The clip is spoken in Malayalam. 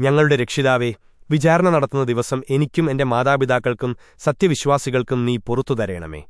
ഞങ്ങളുടെ രക്ഷിതാവേ വിചാരണ നടത്തുന്ന ദിവസം എനിക്കും എന്റെ മാതാപിതാക്കൾക്കും സത്യവിശ്വാസികൾക്കും നീ പുറത്തു തരേണമേ.